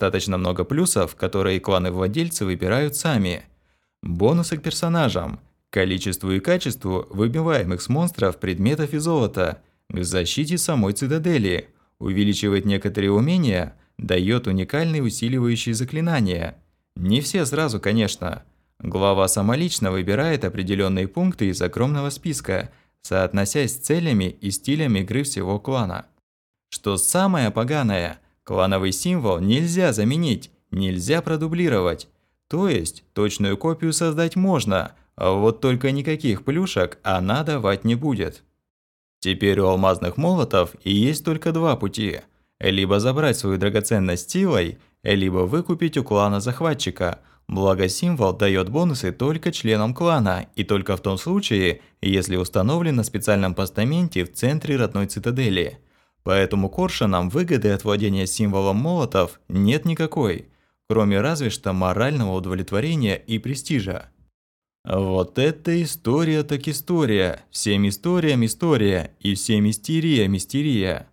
достаточно много плюсов, которые кланы-владельцы выбирают сами. Бонусы к персонажам, количеству и качеству выбиваемых с монстров предметов и золота, к защите самой цитадели, увеличивает некоторые умения, дает уникальные усиливающие заклинания. Не все сразу, конечно. Глава самолично выбирает определенные пункты из огромного списка, соотносясь с целями и стилем игры всего клана. Что самое поганое, клановый символ нельзя заменить, нельзя продублировать. То есть, точную копию создать можно, а вот только никаких плюшек она давать не будет. Теперь у алмазных молотов и есть только два пути. Либо забрать свою драгоценность силой, либо выкупить у клана захватчика. Благо символ дает бонусы только членам клана, и только в том случае, если установлен на специальном постаменте в центре родной цитадели – Поэтому Коршунам выгоды от владения символом молотов нет никакой, кроме разве что морального удовлетворения и престижа. Вот это история так история, всем историям история и всем мистерия мистерия.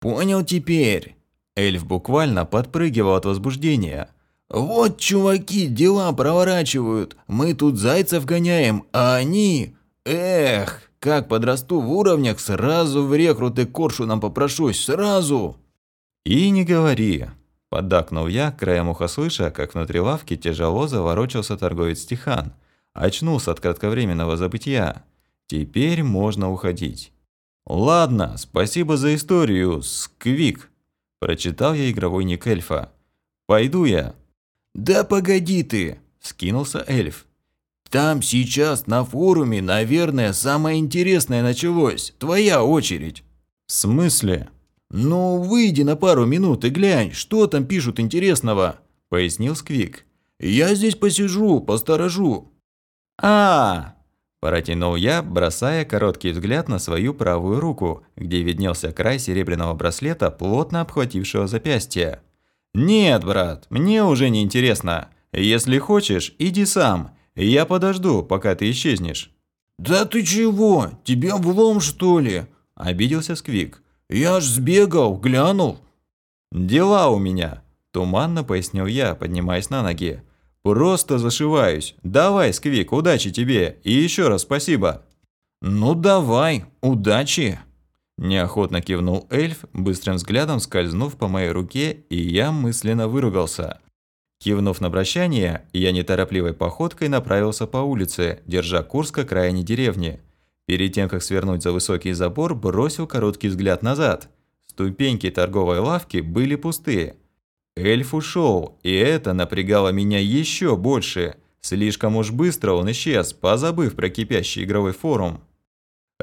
Понял теперь. Эльф буквально подпрыгивал от возбуждения. Вот чуваки дела проворачивают, мы тут зайцев гоняем, а они... Эх! Как подрасту в уровнях, сразу в рекруты коршуном попрошусь, сразу!» «И не говори!» – поддакнул я, краем уха слыша, как внутри лавки тяжело заворочился торговец Тихан. Очнулся от кратковременного забытия. Теперь можно уходить. «Ладно, спасибо за историю, Сквик!» – прочитал я игровой ник эльфа. «Пойду я!» «Да погоди ты!» – скинулся эльф. Там сейчас на форуме, наверное, самое интересное началось. Твоя очередь. В смысле? Ну, выйди на пару минут и глянь, что там пишут интересного, пояснил Сквик. Я здесь посижу, посторожу. А, -а, -а Протянул я, бросая короткий взгляд на свою правую руку, где виднелся край серебряного браслета, плотно обхватившего запястье. «Нет, брат, мне уже не интересно. Если хочешь, иди сам. Я подожду, пока ты исчезнешь». «Да ты чего? Тебе влом, что ли?» – обиделся Сквик. «Я ж сбегал, глянул». «Дела у меня», – туманно пояснил я, поднимаясь на ноги. «Просто зашиваюсь. Давай, Сквик, удачи тебе и еще раз спасибо». «Ну давай, удачи!» Неохотно кивнул эльф, быстрым взглядом скользнув по моей руке, и я мысленно выругался. Кивнув на прощание, я неторопливой походкой направился по улице, держа курс к окраине деревни. Перед тем, как свернуть за высокий забор, бросил короткий взгляд назад. Ступеньки торговой лавки были пустые. Эльф ушел, и это напрягало меня еще больше. Слишком уж быстро он исчез, позабыв про кипящий игровой форум.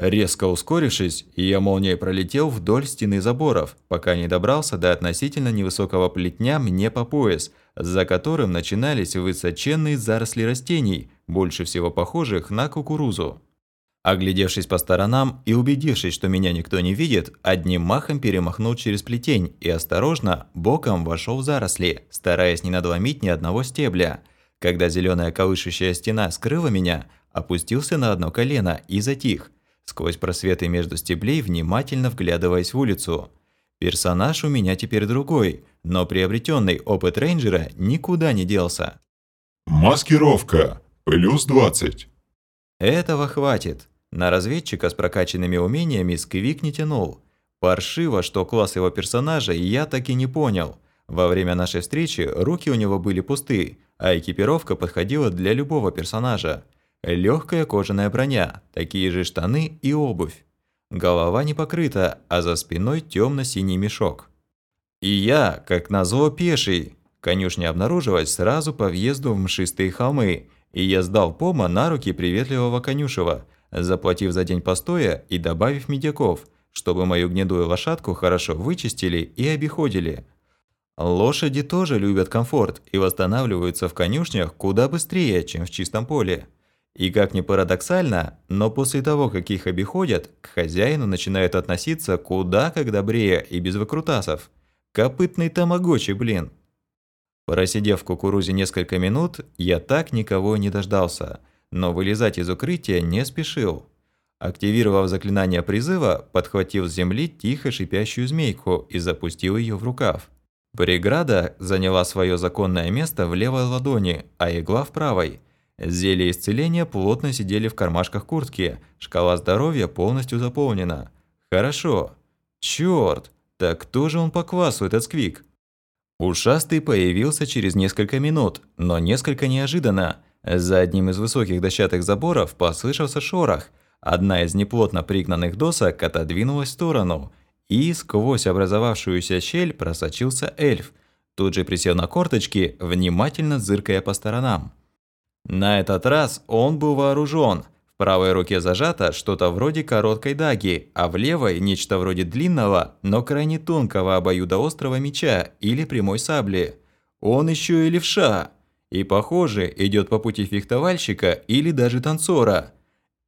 Резко ускорившись, я молнией пролетел вдоль стены заборов, пока не добрался до относительно невысокого плетня мне по пояс, за которым начинались высоченные заросли растений, больше всего похожих на кукурузу. Оглядевшись по сторонам и убедившись, что меня никто не видит, одним махом перемахнул через плетень и осторожно, боком вошел в заросли, стараясь не надломить ни одного стебля. Когда зеленая колышущая стена скрыла меня, опустился на одно колено и затих – сквозь просветы между стеблей, внимательно вглядываясь в улицу. Персонаж у меня теперь другой, но приобретенный опыт рейнджера никуда не делся. Маскировка. Плюс 20. Этого хватит. На разведчика с прокачанными умениями Сквик не тянул. Паршиво, что класс его персонажа я так и не понял. Во время нашей встречи руки у него были пусты, а экипировка подходила для любого персонажа. Легкая кожаная броня, такие же штаны и обувь. Голова не покрыта, а за спиной темно-синий мешок. И я, как назло, пеший. Конюшня обнаружилась сразу по въезду в мшистые холмы, и я сдал пома на руки приветливого конюшева, заплатив за день постоя и добавив медяков, чтобы мою гнедую лошадку хорошо вычистили и обиходили. Лошади тоже любят комфорт и восстанавливаются в конюшнях куда быстрее, чем в чистом поле. И как ни парадоксально, но после того, как их обиходят, к хозяину начинают относиться куда как добрее и без выкрутасов. Копытный тамагочи, блин. Просидев в кукурузе несколько минут, я так никого не дождался, но вылезать из укрытия не спешил. Активировав заклинание призыва, подхватил с земли тихо шипящую змейку и запустил ее в рукав. Преграда заняла свое законное место в левой ладони, а игла в правой. Зелья исцеления плотно сидели в кармашках куртки, шкала здоровья полностью заполнена. Хорошо. Чёрт, так кто же он по квасу, этот сквик? Ушастый появился через несколько минут, но несколько неожиданно. За одним из высоких дощатых заборов послышался шорох. Одна из неплотно пригнанных досок отодвинулась в сторону – и сквозь образовавшуюся щель просочился эльф. Тут же присел на корточки, внимательно зыркая по сторонам. На этот раз он был вооружен. В правой руке зажато что-то вроде короткой даги, а в левой – нечто вроде длинного, но крайне тонкого обоюдоострого меча или прямой сабли. Он еще и левша. И, похоже, идет по пути фехтовальщика или даже танцора.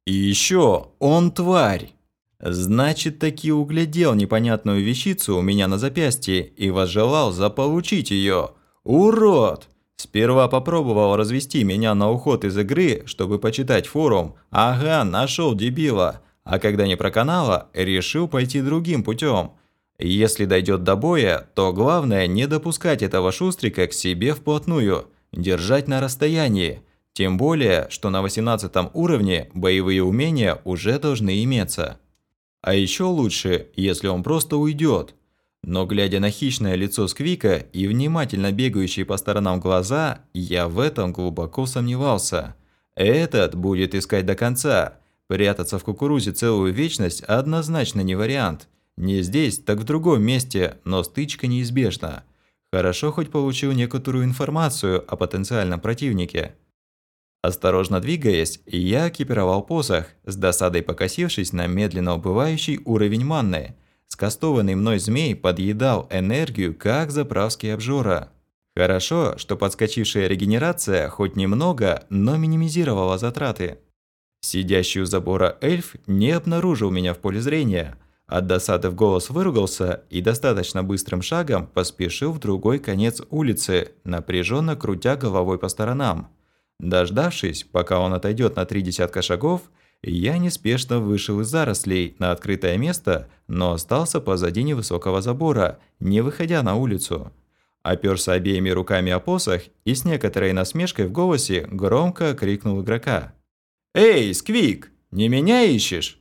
И еще он тварь. Значит, таки углядел непонятную вещицу у меня на запястье и возжелал заполучить ее. Урод! Сперва попробовал развести меня на уход из игры, чтобы почитать форум. Ага, нашел дебила. А когда не проканало, решил пойти другим путем. Если дойдет до боя, то главное не допускать этого шустрика к себе вплотную, держать на расстоянии. Тем более, что на 18 уровне боевые умения уже должны иметься. А еще лучше, если он просто уйдет. Но глядя на хищное лицо Сквика и внимательно бегающие по сторонам глаза, я в этом глубоко сомневался. Этот будет искать до конца. Прятаться в кукурузе целую вечность однозначно не вариант. Не здесь, так в другом месте, но стычка неизбежна. Хорошо хоть получил некоторую информацию о потенциальном противнике. Осторожно двигаясь, я экипировал посох, с досадой покосившись на медленно убывающий уровень манны. Скастованный мной змей подъедал энергию, как заправский обжора. Хорошо, что подскочившая регенерация хоть немного, но минимизировала затраты. Сидящий у забора эльф не обнаружил меня в поле зрения. От досады в голос выругался и достаточно быстрым шагом поспешил в другой конец улицы, напряженно крутя головой по сторонам. Дождавшись, пока он отойдет на три десятка шагов, я неспешно вышел из зарослей на открытое место, но остался позади невысокого забора, не выходя на улицу. Оперся обеими руками о посох и с некоторой насмешкой в голосе громко крикнул игрока. «Эй, Сквик, не меня ищешь?»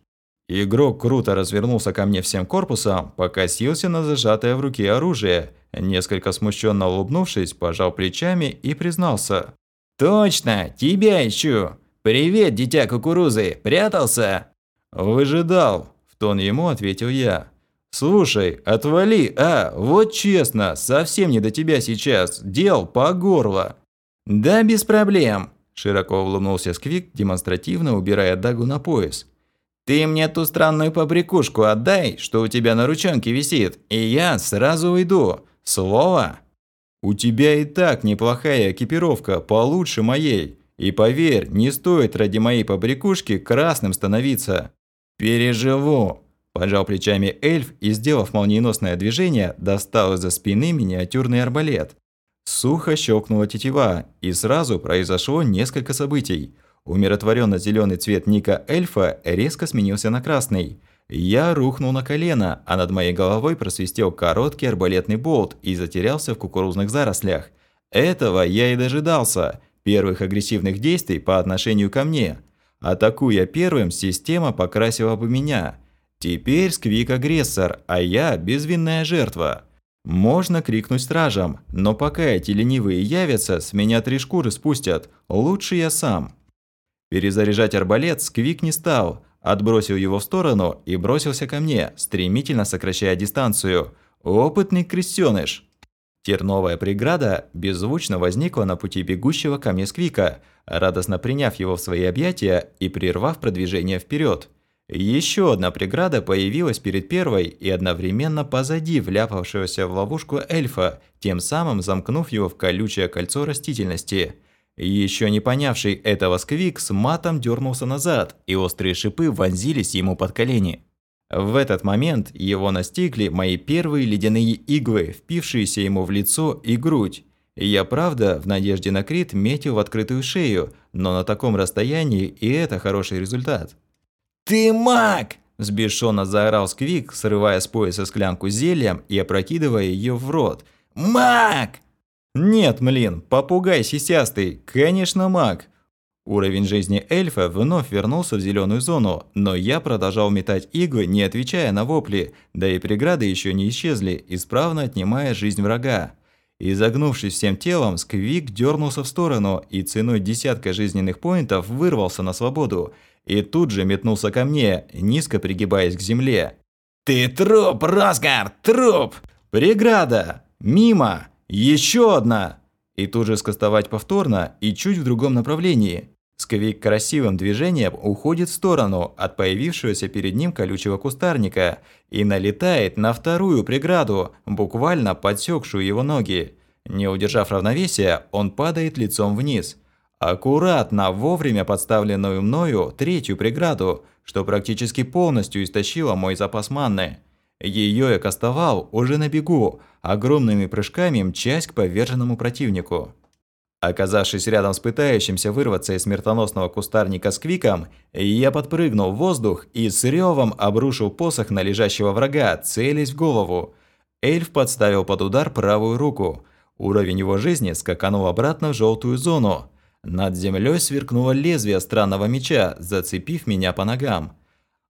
Игрок круто развернулся ко мне всем корпусом, покосился на зажатое в руке оружие, несколько смущенно улыбнувшись, пожал плечами и признался. «Точно, тебя ищу! Привет, дитя кукурузы, прятался?» «Выжидал», – в тон ему ответил я. «Слушай, отвали, а, вот честно, совсем не до тебя сейчас, дел по горло». «Да без проблем», – широко улыбнулся Сквик, демонстративно убирая дагу на пояс. «Ты мне ту странную побрякушку отдай, что у тебя на ручонке висит, и я сразу уйду. Слово?» У тебя и так неплохая экипировка, получше моей. И поверь, не стоит ради моей побрякушки красным становиться. Переживу. Пожал плечами эльф и, сделав молниеносное движение, достал из-за спины миниатюрный арбалет. Сухо щелкнула тетива, и сразу произошло несколько событий. Умиротворенно зеленый цвет ника эльфа резко сменился на красный – я рухнул на колено, а над моей головой просвистел короткий арбалетный болт и затерялся в кукурузных зарослях. Этого я и дожидался. Первых агрессивных действий по отношению ко мне. Атакуя первым, система покрасила бы меня. Теперь Сквик агрессор, а я безвинная жертва. Можно крикнуть стражам, но пока эти ленивые явятся, с меня три шкуры спустят. Лучше я сам. Перезаряжать арбалет Сквик не стал, отбросил его в сторону и бросился ко мне, стремительно сокращая дистанцию. Опытный крестёныш. Терновая преграда беззвучно возникла на пути бегущего ко мне Сквика, радостно приняв его в свои объятия и прервав продвижение вперед. Еще одна преграда появилась перед первой и одновременно позади вляпавшегося в ловушку эльфа, тем самым замкнув его в колючее кольцо растительности – еще не понявший этого Сквик с матом дернулся назад, и острые шипы вонзились ему под колени. В этот момент его настигли мои первые ледяные иглы, впившиеся ему в лицо и грудь. Я, правда, в надежде на крит метил в открытую шею, но на таком расстоянии и это хороший результат. «Ты маг!» – взбешенно заорал Сквик, срывая с пояса склянку зельем и опрокидывая ее в рот – Маг!» «Нет, млин, попугай сисястый, конечно маг!» Уровень жизни эльфа вновь вернулся в зеленую зону, но я продолжал метать иглы, не отвечая на вопли, да и преграды еще не исчезли, исправно отнимая жизнь врага. Изогнувшись всем телом, Сквик дернулся в сторону и ценой десятка жизненных поинтов вырвался на свободу. И тут же метнулся ко мне, низко пригибаясь к земле. «Ты труп, Росгар, труп!» «Преграда! Мимо! Еще одна!» И тут же скостовать повторно и чуть в другом направлении. Сквик красивым движением уходит в сторону от появившегося перед ним колючего кустарника и налетает на вторую преграду, буквально подсекшую его ноги. Не удержав равновесия, он падает лицом вниз. Аккуратно, вовремя подставленную мною третью преграду, что практически полностью истощило мой запас манны. Ее я кастовал уже на бегу, огромными прыжками мчась к поверженному противнику. Оказавшись рядом с пытающимся вырваться из смертоносного кустарника с квиком, я подпрыгнул в воздух и с ревом обрушил посох на лежащего врага, целясь в голову. Эльф подставил под удар правую руку. Уровень его жизни скаканул обратно в желтую зону. Над землей сверкнуло лезвие странного меча, зацепив меня по ногам.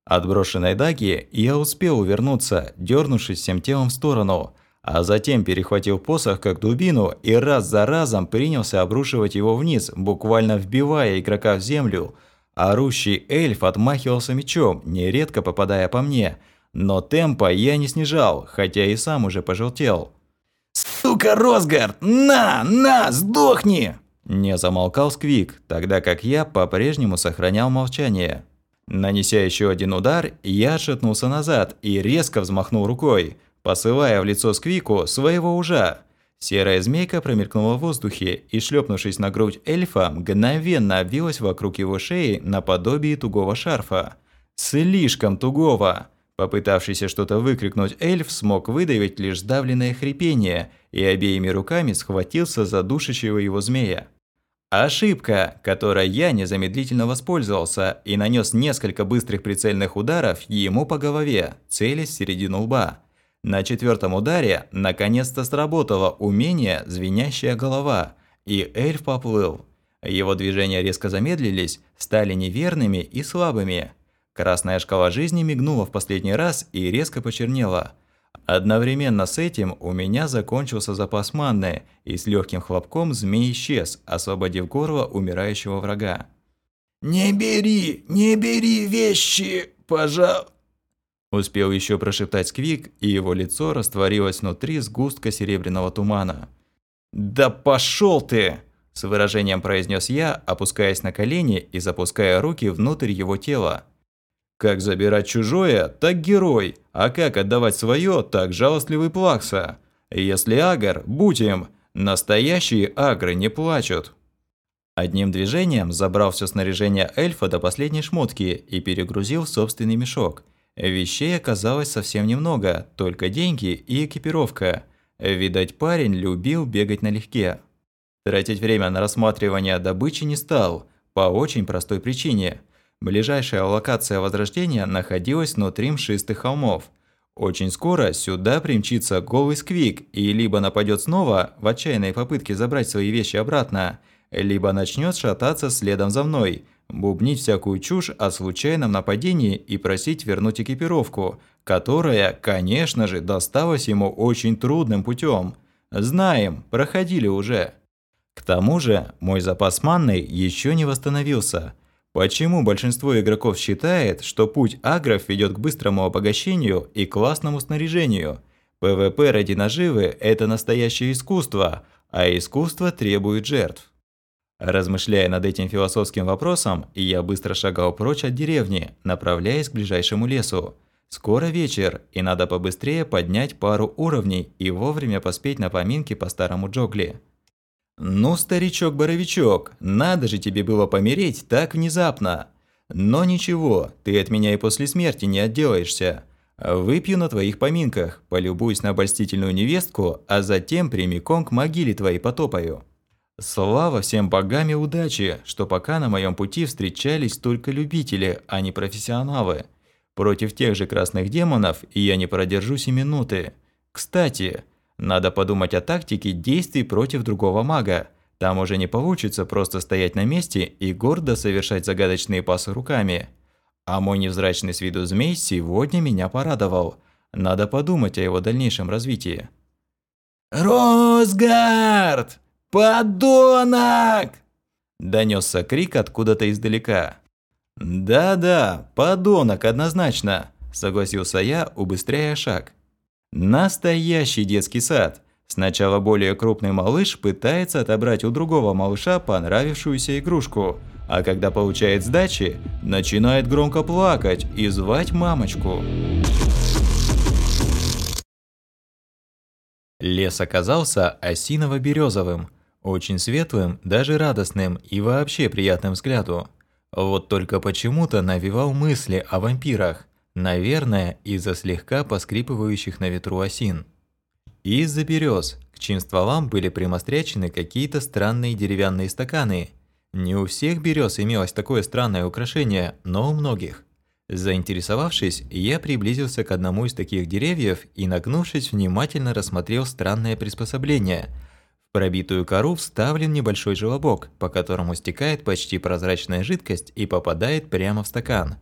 От брошенной даги я успел увернуться, дернувшись всем телом в сторону – а затем перехватил посох как дубину и раз за разом принялся обрушивать его вниз, буквально вбивая игрока в землю. Орущий эльф отмахивался мечом, нередко попадая по мне, но темпа я не снижал, хотя и сам уже пожелтел. «Сука, Росгард! На, на, сдохни!» Не замолкал Сквик, тогда как я по-прежнему сохранял молчание. Нанеся еще один удар, я отшатнулся назад и резко взмахнул рукой – посылая в лицо Сквику своего ужа. Серая змейка промелькнула в воздухе и, шлепнувшись на грудь эльфа, мгновенно обвилась вокруг его шеи наподобие тугого шарфа. Слишком тугого! Попытавшийся что-то выкрикнуть эльф смог выдавить лишь сдавленное хрипение и обеими руками схватился за душащего его змея. Ошибка, которой я незамедлительно воспользовался и нанес несколько быстрых прицельных ударов ему по голове, целясь в середину лба. На четвертом ударе наконец-то сработало умение «звенящая голова», и эльф поплыл. Его движения резко замедлились, стали неверными и слабыми. Красная шкала жизни мигнула в последний раз и резко почернела. Одновременно с этим у меня закончился запас манны, и с легким хлопком змей исчез, освободив горло умирающего врага. «Не бери, не бери вещи, пожалуйста!» Успел еще прошептать Сквик, и его лицо растворилось внутри сгустка серебряного тумана. «Да пошел ты!» – с выражением произнес я, опускаясь на колени и запуская руки внутрь его тела. Как забирать чужое, так герой, а как отдавать свое, так жалостливый плакса. Если агр, будь им, настоящие агры не плачут. Одним движением забрал все снаряжение эльфа до последней шмотки и перегрузил в собственный мешок – Вещей оказалось совсем немного, только деньги и экипировка. Видать, парень любил бегать налегке. Тратить время на рассматривание добычи не стал, по очень простой причине. Ближайшая локация возрождения находилась внутри мшистых холмов. Очень скоро сюда примчится голый сквик и либо нападет снова в отчаянной попытке забрать свои вещи обратно, либо начнет шататься следом за мной, бубнить всякую чушь о случайном нападении и просить вернуть экипировку, которая, конечно же, досталась ему очень трудным путем. Знаем, проходили уже. К тому же, мой запас маны еще не восстановился. Почему большинство игроков считает, что путь агров ведет к быстрому обогащению и классному снаряжению? PvP ради наживы – это настоящее искусство, а искусство требует жертв. Размышляя над этим философским вопросом, я быстро шагал прочь от деревни, направляясь к ближайшему лесу. Скоро вечер, и надо побыстрее поднять пару уровней и вовремя поспеть на поминки по старому Джогли. «Ну, старичок-боровичок, надо же тебе было помереть так внезапно! Но ничего, ты от меня и после смерти не отделаешься. Выпью на твоих поминках, полюбуюсь на обольстительную невестку, а затем прямиком к могиле твоей потопаю». Слава всем богам и удачи, что пока на моем пути встречались только любители, а не профессионалы. Против тех же красных демонов я не продержусь и минуты. Кстати, Надо подумать о тактике действий против другого мага. Там уже не получится просто стоять на месте и гордо совершать загадочные пасы руками. А мой невзрачный с виду змей сегодня меня порадовал. Надо подумать о его дальнейшем развитии. «Росгард! Подонок!» Донесся крик откуда-то издалека. «Да-да, подонок, однозначно», – согласился я, убыстряя шаг. «Настоящий детский сад. Сначала более крупный малыш пытается отобрать у другого малыша понравившуюся игрушку, а когда получает сдачи, начинает громко плакать и звать мамочку». Лес оказался осиново-березовым, очень светлым, даже радостным и вообще приятным взгляду. Вот только почему-то навевал мысли о вампирах, наверное, из-за слегка поскрипывающих на ветру осин. Из-за берез, к чьим стволам были примострячены какие-то странные деревянные стаканы. Не у всех берез имелось такое странное украшение, но у многих. Заинтересовавшись, я приблизился к одному из таких деревьев и, нагнувшись, внимательно рассмотрел странное приспособление. Пробитую кору вставлен небольшой желобок, по которому стекает почти прозрачная жидкость и попадает прямо в стакан.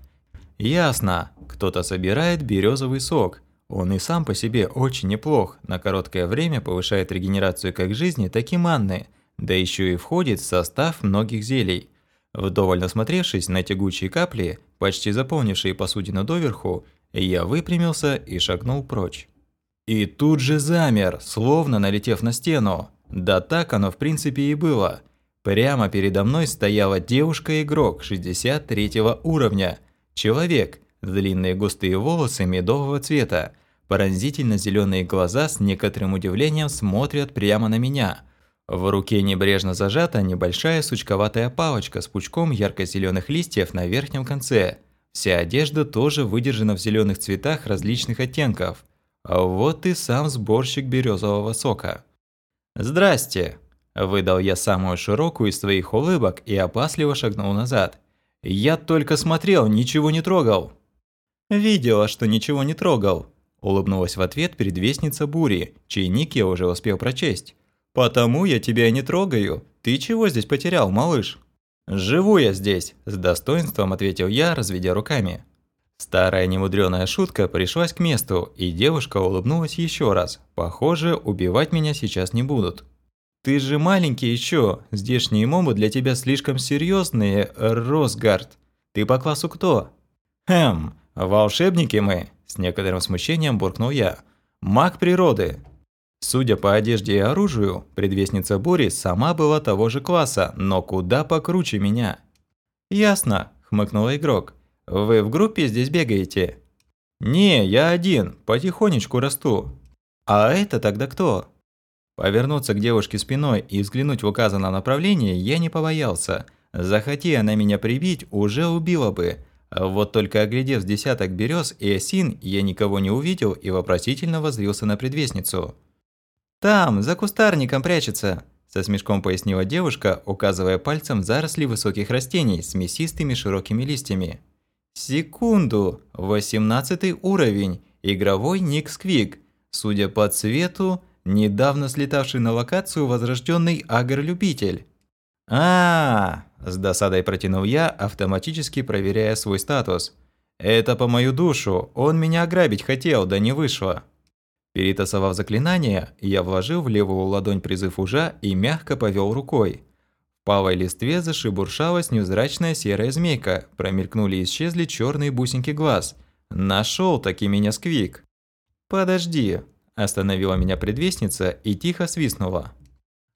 Ясно, кто-то собирает березовый сок. Он и сам по себе очень неплох, на короткое время повышает регенерацию как жизни, так и манны, да еще и входит в состав многих зелий. Вдоволь насмотревшись на тягучие капли, почти заполнившие посудину доверху, я выпрямился и шагнул прочь. И тут же замер, словно налетев на стену. Да так оно в принципе и было. Прямо передо мной стояла девушка-игрок 63 уровня. Человек, длинные густые волосы медового цвета, поразительно зеленые глаза с некоторым удивлением смотрят прямо на меня – в руке небрежно зажата небольшая сучковатая палочка с пучком ярко-зеленых листьев на верхнем конце. Вся одежда тоже выдержана в зеленых цветах различных оттенков. А вот и сам сборщик березового сока. «Здрасте!» – выдал я самую широкую из своих улыбок и опасливо шагнул назад. «Я только смотрел, ничего не трогал!» «Видела, что ничего не трогал!» – улыбнулась в ответ предвестница бури, чей ник я уже успел прочесть. «Потому я тебя не трогаю. Ты чего здесь потерял, малыш?» «Живу я здесь», – с достоинством ответил я, разведя руками. Старая немудрёная шутка пришлась к месту, и девушка улыбнулась еще раз. Похоже, убивать меня сейчас не будут. «Ты же маленький еще. Здешние мобы для тебя слишком серьезные, Росгард. Ты по классу кто?» «Хм, волшебники мы», – с некоторым смущением буркнул я. «Маг природы. Судя по одежде и оружию, предвестница Бори сама была того же класса, но куда покруче меня. «Ясно», – хмыкнул игрок. «Вы в группе здесь бегаете?» «Не, я один, потихонечку расту». «А это тогда кто?» Повернуться к девушке спиной и взглянуть в указанном направлении я не побоялся. Захоти она меня прибить, уже убила бы. Вот только оглядев с десяток берез и осин, я никого не увидел и вопросительно воззрился на предвестницу. «Там, за кустарником прячется», – со смешком пояснила девушка, указывая пальцем заросли высоких растений с мясистыми широкими листьями. «Секунду! Восемнадцатый уровень. Игровой ник Сквик. Судя по цвету, недавно слетавший на локацию возрожденный агр-любитель». А, -а, а с досадой протянул я, автоматически проверяя свой статус. «Это по мою душу. Он меня ограбить хотел, да не вышло». Перетасовав заклинание, я вложил в левую ладонь призыв ужа и мягко повел рукой. Палой листве зашибуршалась невзрачная серая змейка, промелькнули и исчезли черные бусинки глаз. Нашел таки меня сквик. «Подожди», – остановила меня предвестница и тихо свистнула.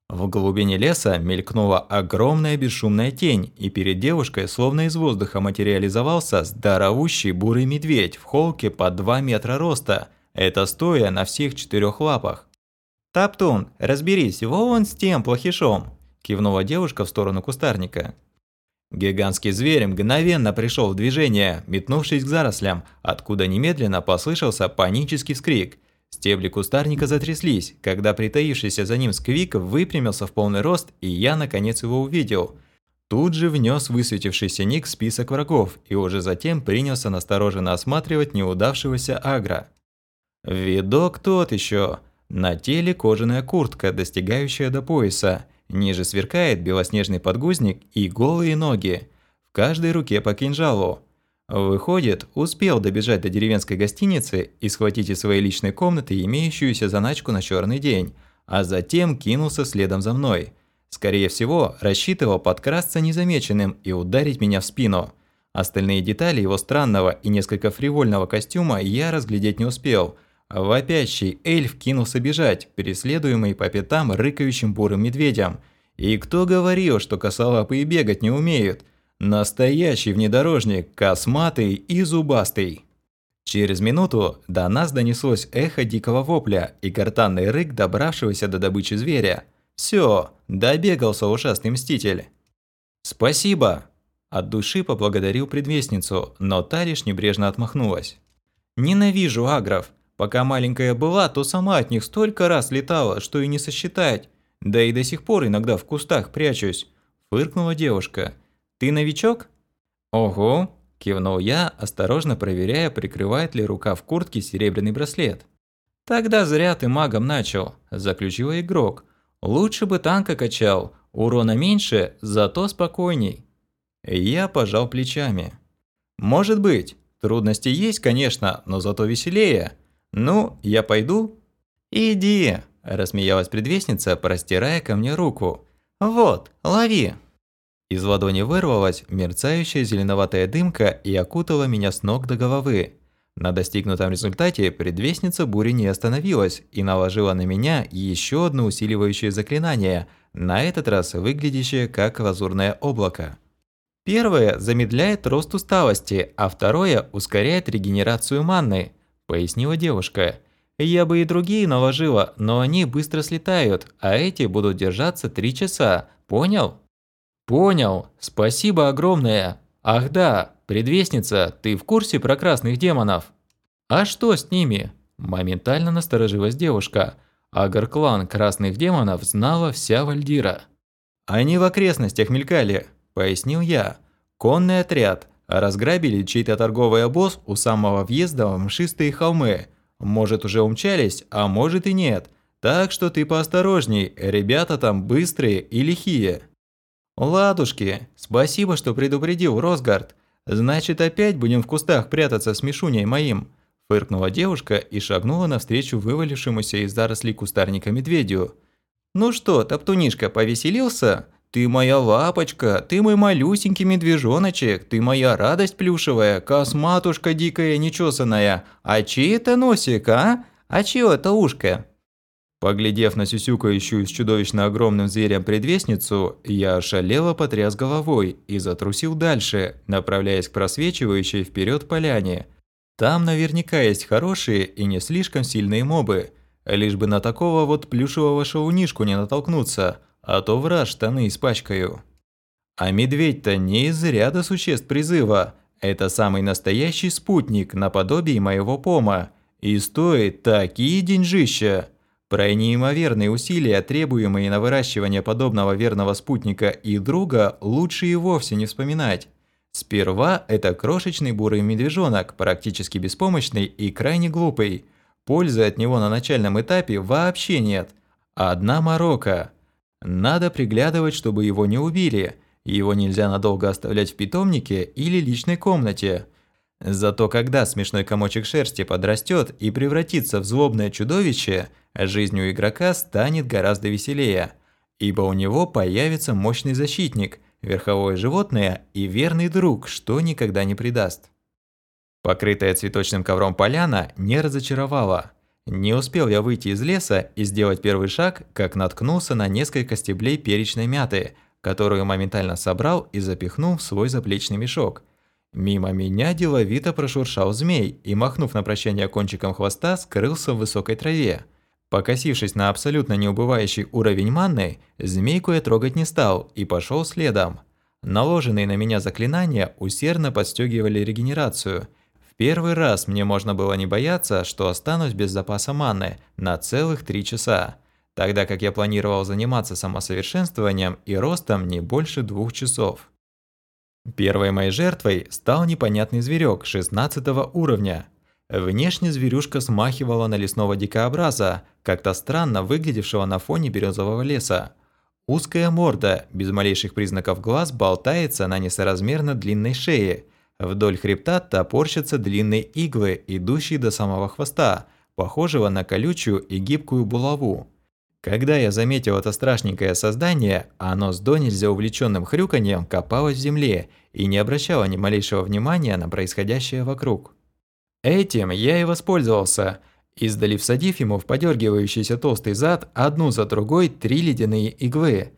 В глубине леса мелькнула огромная бесшумная тень, и перед девушкой словно из воздуха материализовался здоровущий бурый медведь в холке по 2 метра роста – это стоя на всех четырех лапах. «Таптун, разберись, вон с тем плохишом!» – кивнула девушка в сторону кустарника. Гигантский зверь мгновенно пришел в движение, метнувшись к зарослям, откуда немедленно послышался панический вскрик. Стебли кустарника затряслись, когда притаившийся за ним сквик выпрямился в полный рост, и я наконец его увидел. Тут же внес высветившийся ник список врагов и уже затем принялся настороженно осматривать неудавшегося агро. Видок тот еще. На теле кожаная куртка, достигающая до пояса. Ниже сверкает белоснежный подгузник и голые ноги. В каждой руке по кинжалу. Выходит, успел добежать до деревенской гостиницы и схватить из своей личной комнаты имеющуюся заначку на черный день, а затем кинулся следом за мной. Скорее всего, рассчитывал подкрасться незамеченным и ударить меня в спину. Остальные детали его странного и несколько фривольного костюма я разглядеть не успел. Вопящий эльф кинулся бежать, преследуемый по пятам рыкающим бурым медведем. И кто говорил, что косолапые бегать не умеют – Настоящий внедорожник, косматый и зубастый. Через минуту до нас донеслось эхо дикого вопля и гортанный рык добравшегося до добычи зверя. Все, добегался ушастый мститель. «Спасибо!» От души поблагодарил предвестницу, но та лишь небрежно отмахнулась. «Ненавижу агров. Пока маленькая была, то сама от них столько раз летала, что и не сосчитать. Да и до сих пор иногда в кустах прячусь», – фыркнула девушка. Ты новичок?» «Ого!» – кивнул я, осторожно проверяя, прикрывает ли рука в куртке серебряный браслет. «Тогда зря ты магом начал», – заключил игрок. «Лучше бы танка качал, урона меньше, зато спокойней». Я пожал плечами. «Может быть, трудности есть, конечно, но зато веселее. Ну, я пойду?» «Иди», – рассмеялась предвестница, простирая ко мне руку. «Вот, лови». Из ладони вырвалась мерцающая зеленоватая дымка и окутала меня с ног до головы. На достигнутом результате предвестница бури не остановилась и наложила на меня еще одно усиливающее заклинание, на этот раз выглядящее как лазурное облако. Первое замедляет рост усталости, а второе ускоряет регенерацию манны, пояснила девушка. Я бы и другие наложила, но они быстро слетают, а эти будут держаться три часа. Понял? «Понял. Спасибо огромное. Ах да, предвестница, ты в курсе про красных демонов?» «А что с ними?» Моментально насторожилась девушка. Агар-клан красных демонов знала вся Вальдира. «Они в окрестностях мелькали», – пояснил я. «Конный отряд. Разграбили чей-то торговый обоз у самого въезда в мшистые холмы. Может, уже умчались, а может и нет. Так что ты поосторожней, ребята там быстрые и лихие». «Ладушки, спасибо, что предупредил, Росгард. Значит, опять будем в кустах прятаться с Мишуней моим?» Фыркнула девушка и шагнула навстречу вывалившемуся из зарослей кустарника медведю. «Ну что, топтунишка, повеселился? Ты моя лапочка, ты мой малюсенький медвежоночек, ты моя радость плюшевая, косматушка дикая нечесанная. А чей это носик, а? А чье это ушко?» Поглядев на сюсюкающую с чудовищно огромным зверем предвестницу, я ошалело потряс головой и затрусил дальше, направляясь к просвечивающей вперед поляне. Там наверняка есть хорошие и не слишком сильные мобы, лишь бы на такого вот плюшевого шоунишку не натолкнуться, а то в раз штаны испачкаю. А медведь-то не из ряда существ призыва, это самый настоящий спутник наподобие моего пома, и стоит такие деньжища. Про неимоверные усилия, требуемые на выращивание подобного верного спутника и друга, лучше и вовсе не вспоминать. Сперва это крошечный бурый медвежонок, практически беспомощный и крайне глупый. Пользы от него на начальном этапе вообще нет. Одна морока. Надо приглядывать, чтобы его не убили. Его нельзя надолго оставлять в питомнике или личной комнате. Зато когда смешной комочек шерсти подрастет и превратится в злобное чудовище – жизнь у игрока станет гораздо веселее, ибо у него появится мощный защитник, верховое животное и верный друг, что никогда не предаст. Покрытая цветочным ковром поляна не разочаровала. Не успел я выйти из леса и сделать первый шаг, как наткнулся на несколько стеблей перечной мяты, которую моментально собрал и запихнул в свой заплечный мешок. Мимо меня деловито прошуршал змей и, махнув на прощание кончиком хвоста, скрылся в высокой траве. Покосившись на абсолютно неубывающий уровень манны, змейку я трогать не стал и пошел следом. Наложенные на меня заклинания усердно подстегивали регенерацию. Первый раз мне можно было не бояться, что останусь без запаса манны на целых три часа, тогда как я планировал заниматься самосовершенствованием и ростом не больше двух часов. Первой моей жертвой стал непонятный зверек 16 уровня – Внешне зверюшка смахивала на лесного дикообраза, как-то странно выглядевшего на фоне березового леса. Узкая морда, без малейших признаков глаз, болтается на несоразмерно длинной шее. Вдоль хребта топорщатся длинные иглы, идущие до самого хвоста, похожего на колючую и гибкую булаву. Когда я заметил это страшненькое создание, оно с до нельзя увлеченным хрюканьем копалось в земле и не обращало ни малейшего внимания на происходящее вокруг. Этим я и воспользовался, издали всадив ему в подергивающийся толстый зад одну за другой три ледяные иглы.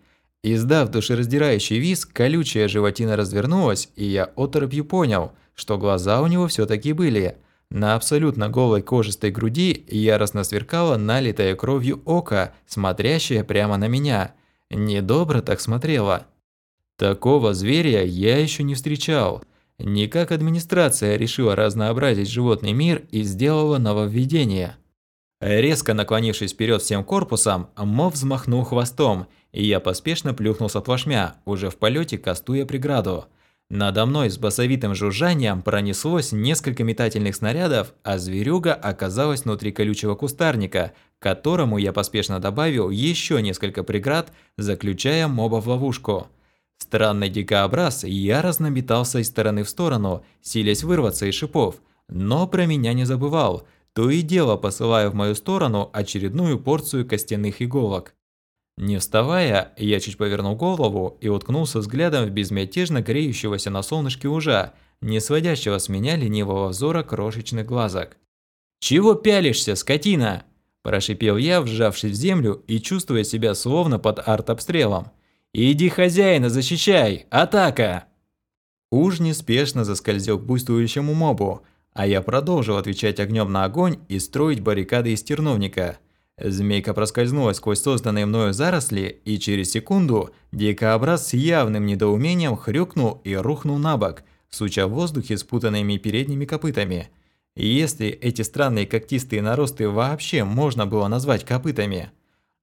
Издав душераздирающий визг, колючая животина развернулась, и я оторопью понял, что глаза у него все таки были – на абсолютно голой кожистой груди яростно сверкало налитое кровью око, смотрящее прямо на меня. Недобро так смотрело. Такого зверя я еще не встречал. Никак администрация решила разнообразить животный мир и сделала нововведение. Резко наклонившись вперед всем корпусом, Мов взмахнул хвостом, и я поспешно плюхнулся плашмя, уже в полете кастуя преграду. Надо мной с басовитым жужжанием пронеслось несколько метательных снарядов, а зверюга оказалась внутри колючего кустарника, к которому я поспешно добавил еще несколько преград, заключая моба в ловушку. Странный дикообраз яростно метался из стороны в сторону, силясь вырваться из шипов, но про меня не забывал, то и дело посылая в мою сторону очередную порцию костяных иголок. Не вставая, я чуть повернул голову и уткнулся взглядом в безмятежно греющегося на солнышке ужа, не сводящего с меня ленивого взора крошечных глазок. «Чего пялишься, скотина?» – прошипел я, вжавшись в землю и чувствуя себя словно под артобстрелом. «Иди хозяина защищай! Атака!» Уж неспешно заскользил к буйствующему мобу, а я продолжил отвечать огнем на огонь и строить баррикады из терновника – Змейка проскользнула сквозь созданные мною заросли, и через секунду дикообраз с явным недоумением хрюкнул и рухнул на бок, суча в воздухе спутанными передними копытами. Если эти странные когтистые наросты вообще можно было назвать копытами.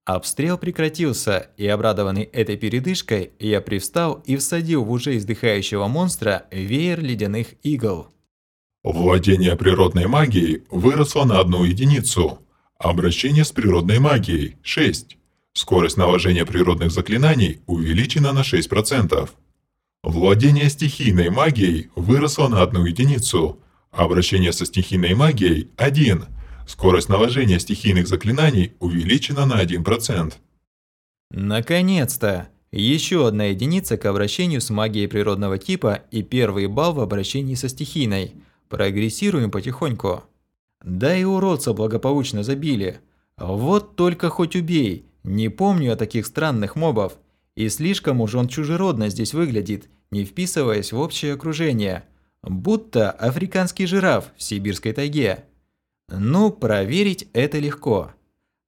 Обстрел прекратился, и обрадованный этой передышкой, я привстал и всадил в уже издыхающего монстра веер ледяных игл. Владение природной магией выросло на одну единицу. Обращение с природной магией – 6. Скорость наложения природных заклинаний увеличена на 6%. Владение стихийной магией выросло на одну единицу. Обращение со стихийной магией – 1. Скорость наложения стихийных заклинаний увеличена на 1%. Наконец-то! Еще одна единица к обращению с магией природного типа и первый балл в обращении со стихийной. Прогрессируем потихоньку. Да и уродца благополучно забили. Вот только хоть убей, не помню я таких странных мобов. И слишком уж он чужеродно здесь выглядит, не вписываясь в общее окружение. Будто африканский жираф в сибирской тайге. Ну, проверить это легко.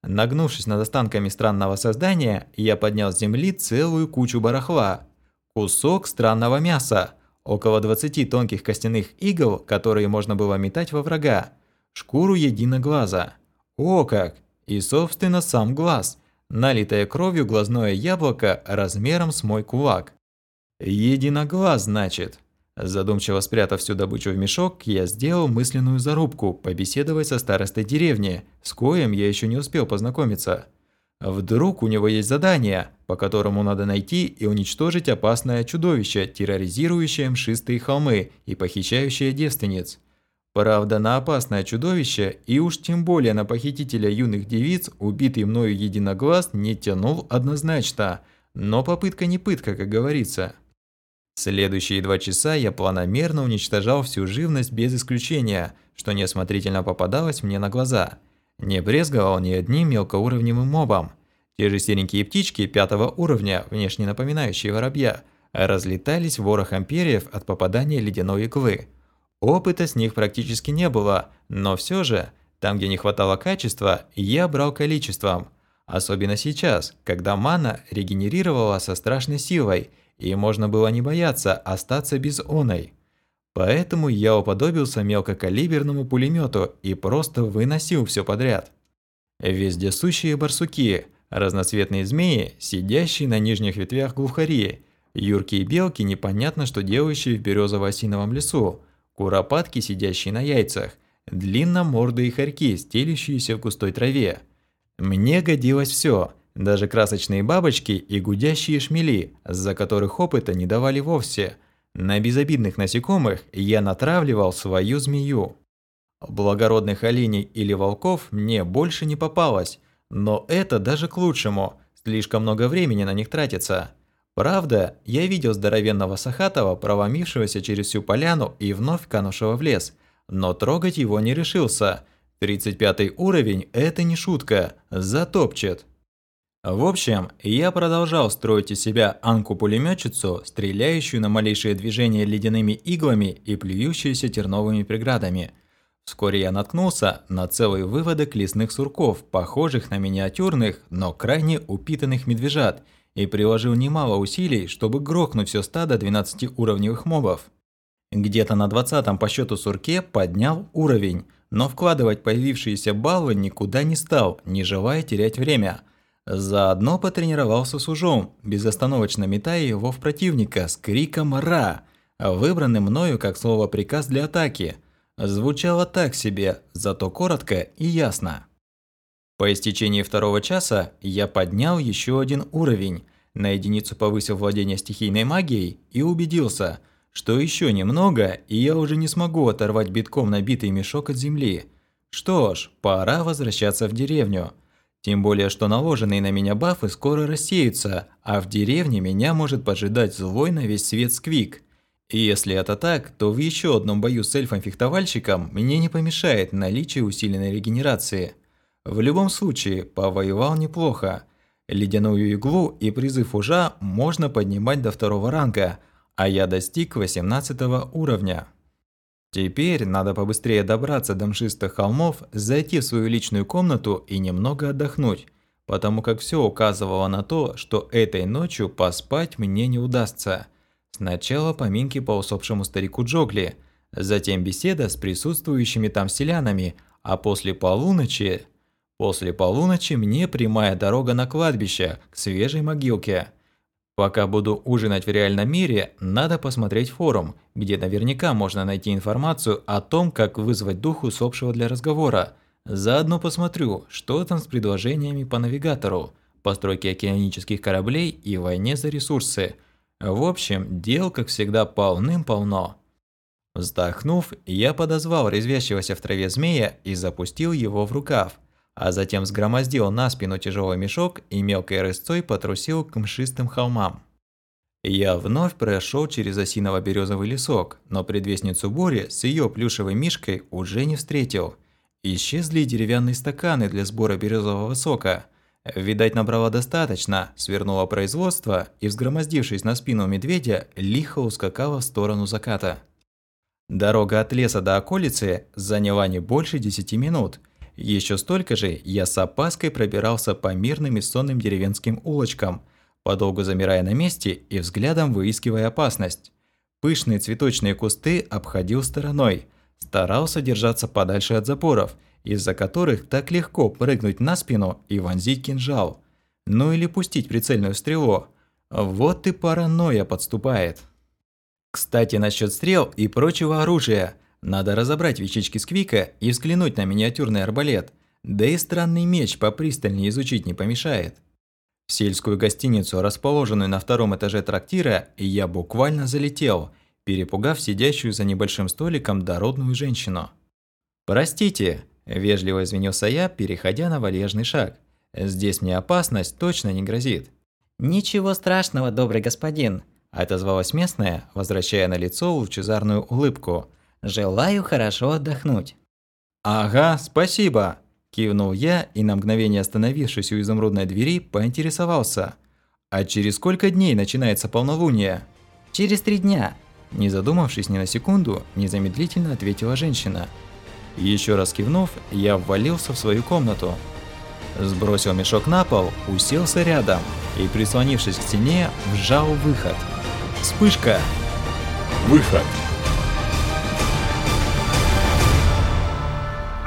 Нагнувшись над останками странного создания, я поднял с земли целую кучу барахла. Кусок странного мяса, около 20 тонких костяных игл, которые можно было метать во врага шкуру единоглаза. О как! И, собственно, сам глаз, налитое кровью глазное яблоко размером с мой кулак. Единоглаз, значит. Задумчиво спрятав всю добычу в мешок, я сделал мысленную зарубку побеседовать со старостой деревни, с коем я еще не успел познакомиться. Вдруг у него есть задание, по которому надо найти и уничтожить опасное чудовище, терроризирующее мшистые холмы и похищающее девственниц. Правда, на опасное чудовище, и уж тем более на похитителя юных девиц, убитый мною единоглаз не тянул однозначно, но попытка не пытка, как говорится. Следующие два часа я планомерно уничтожал всю живность без исключения, что неосмотрительно попадалось мне на глаза. Не брезговал ни одним мелкоуровневым мобом. Те же серенькие птички пятого уровня, внешне напоминающие воробья, разлетались ворохом перьев от попадания ледяной иглы. Опыта с них практически не было, но все же, там, где не хватало качества, я брал количеством. Особенно сейчас, когда мана регенерировала со страшной силой, и можно было не бояться остаться без оной. Поэтому я уподобился мелкокалиберному пулемету и просто выносил все подряд. Вездесущие барсуки, разноцветные змеи, сидящие на нижних ветвях глухари, юркие белки, непонятно что делающие в березово-осиновом лесу, куропатки, сидящие на яйцах, длинномордые хорьки, стелющиеся в густой траве. Мне годилось все, даже красочные бабочки и гудящие шмели, за которых опыта не давали вовсе. На безобидных насекомых я натравливал свою змею. Благородных оленей или волков мне больше не попалось, но это даже к лучшему, слишком много времени на них тратится. Правда, я видел здоровенного Сахатова, проломившегося через всю поляну и вновь канувшего в лес, но трогать его не решился. 35 уровень – это не шутка, затопчет. В общем, я продолжал строить из себя анку-пулемётчицу, стреляющую на малейшее движение ледяными иглами и плюющуюся терновыми преградами – Вскоре я наткнулся на целый выводок лесных сурков, похожих на миниатюрных, но крайне упитанных медвежат, и приложил немало усилий, чтобы грохнуть все стадо 12-уровневых мобов. Где-то на 20-м по счету сурке поднял уровень, но вкладывать появившиеся баллы никуда не стал, не желая терять время. Заодно потренировался с ужом, безостановочно метая его в противника с криком «Ра!», выбранным мною как слово «приказ» для атаки – звучало так себе, зато коротко и ясно. По истечении второго часа я поднял еще один уровень, на единицу повысил владение стихийной магией и убедился, что еще немного, и я уже не смогу оторвать битком набитый мешок от земли. Что ж, пора возвращаться в деревню. Тем более, что наложенные на меня бафы скоро рассеются, а в деревне меня может поджидать злой на весь свет сквик. И если это так, то в еще одном бою с эльфом-фехтовальщиком мне не помешает наличие усиленной регенерации. В любом случае, повоевал неплохо. Ледяную иглу и призыв ужа можно поднимать до второго ранга, а я достиг 18 уровня. Теперь надо побыстрее добраться до мшистых холмов, зайти в свою личную комнату и немного отдохнуть, потому как все указывало на то, что этой ночью поспать мне не удастся – Сначала поминки по усопшему старику Джогли, затем беседа с присутствующими там селянами, а после полуночи... После полуночи мне прямая дорога на кладбище, к свежей могилке. Пока буду ужинать в реальном мире, надо посмотреть форум, где наверняка можно найти информацию о том, как вызвать дух усопшего для разговора. Заодно посмотрю, что там с предложениями по навигатору, постройке океанических кораблей и войне за ресурсы – в общем, дел, как всегда, полным-полно. Вздохнув, я подозвал резвящегося в траве змея и запустил его в рукав, а затем сгромоздил на спину тяжелый мешок и мелкой рысцой потрусил к мшистым холмам. Я вновь прошел через осиново-березовый лесок, но предвестницу бури с ее плюшевой мишкой уже не встретил. Исчезли деревянные стаканы для сбора березового сока – Видать, набрала достаточно, свернула производство и, взгромоздившись на спину медведя, лихо ускакала в сторону заката. Дорога от леса до околицы заняла не больше 10 минут. Еще столько же я с опаской пробирался по мирным и сонным деревенским улочкам, подолгу замирая на месте и взглядом выискивая опасность. Пышные цветочные кусты обходил стороной, старался держаться подальше от запоров – из-за которых так легко прыгнуть на спину и вонзить кинжал. Ну или пустить прицельную стрелу. Вот и паранойя подступает. Кстати, насчет стрел и прочего оружия. Надо разобрать вещички Сквика и взглянуть на миниатюрный арбалет. Да и странный меч попристальнее изучить не помешает. В сельскую гостиницу, расположенную на втором этаже трактира, я буквально залетел, перепугав сидящую за небольшим столиком дородную женщину. «Простите, Вежливо извинился я, переходя на валежный шаг. «Здесь мне опасность точно не грозит». «Ничего страшного, добрый господин», – отозвалась местная, возвращая на лицо лучезарную улыбку. «Желаю хорошо отдохнуть». «Ага, спасибо», – кивнул я и на мгновение остановившись у изумрудной двери, поинтересовался. «А через сколько дней начинается полнолуние?» «Через три дня», – не задумавшись ни на секунду, незамедлительно ответила женщина – еще раз кивнув, я ввалился в свою комнату. Сбросил мешок на пол, уселся рядом и, прислонившись к стене, вжал выход. Вспышка! Выход!